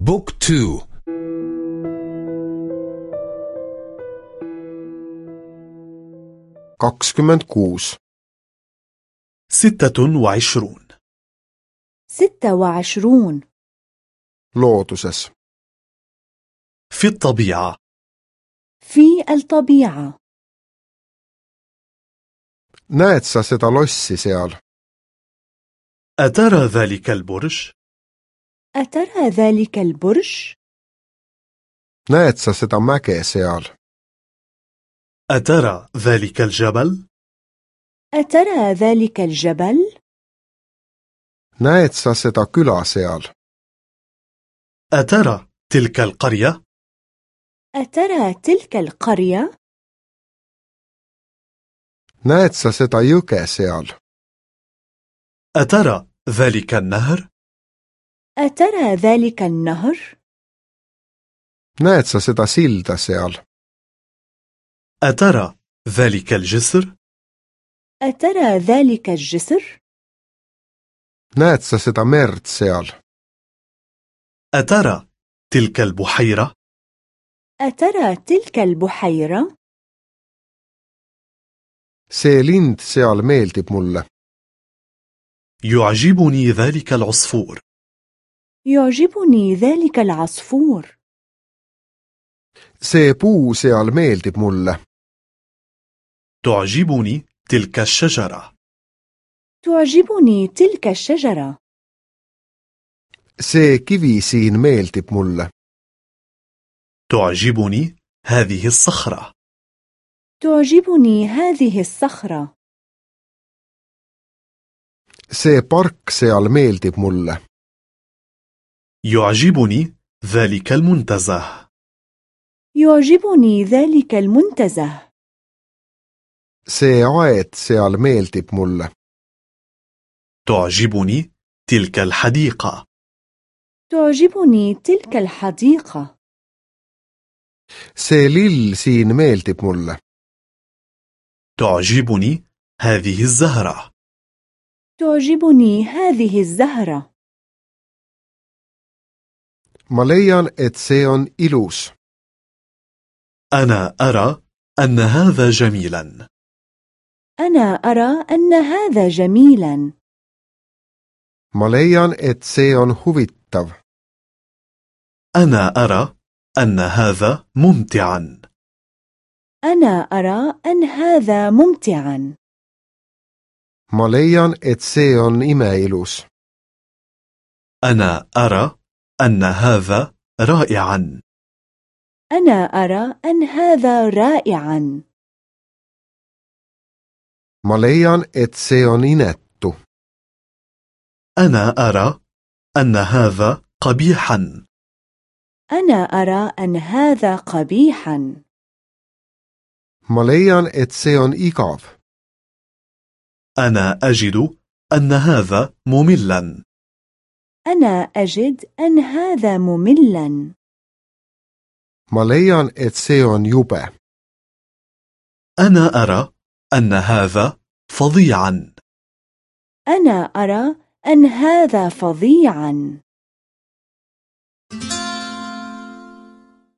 بوك تو kakskümmend kuus. ستة وعشرون. ستة وعشرون. Looduses. في الطبيعة. في الطبيعة. Näed sa seda lossi seal أترى ذلك البرج؟ أترى ذلك البرج؟ näed sa seda mäge seal أترى ذلك الجبل؟ أترى ذلك الجبل؟ näed sa seda küla seal أترى تلك القرية؟ أترى تلك القرية؟ näed sa seda jõge seal أترى ذلك النهر؟ أترى ذلك النهر؟ näed sa seda silda seal أترى ذلك الجسر؟ أترى ذلك الجسر؟ näed sa seda merd seal أترى تلك البحيرة؟ أترى تلك البحيرة؟ see lind seal meeldib mulle يعجبني ذلك العصفور يعجبني ذلك العصفور. See puu seal meeldib mulle. تعجبني تلك الشجرة. تعجبني تلك الشجرة. See kivi siin meeldib mulle. تعجبني هذه الصخرة. تعجبني هذه الصخرة. See park seal meeldib mulle. يعجبني ذلك المنتزه. يعجبني ذلك المنتزه. See aed seal meeldib mulle. تعجبني تلك الحديقة. تعجبني تلك الحديقة. See lill siin meeldib mulle. تعجبني هذه الزهرة. تعجبني هذه الزهرة. Ma leian et see on ilus. أنا أرى أن هذا جميلا. أنا أرى أن هذا جميلا. Ma leian et see on huvitav أنا أرى أن هذا ممتعا. أنا أرى أن هذا ممتعا. Ma leian et see on imeilus. أنا أرى أن هذا رائعا. أنا أرى أن هذا رائعا. Ma leian et see on inetu أنا أرى أن هذا قبيحا. أنا أرى أن هذا قبيحا. Ma leian et see on igav أنا أجد أن هذا مملا. أنا أجد أن هذا مملا. ma leian et see on jube أنا أرى أن هذا فظيعا. أنا أرى أن هذا فظيعا.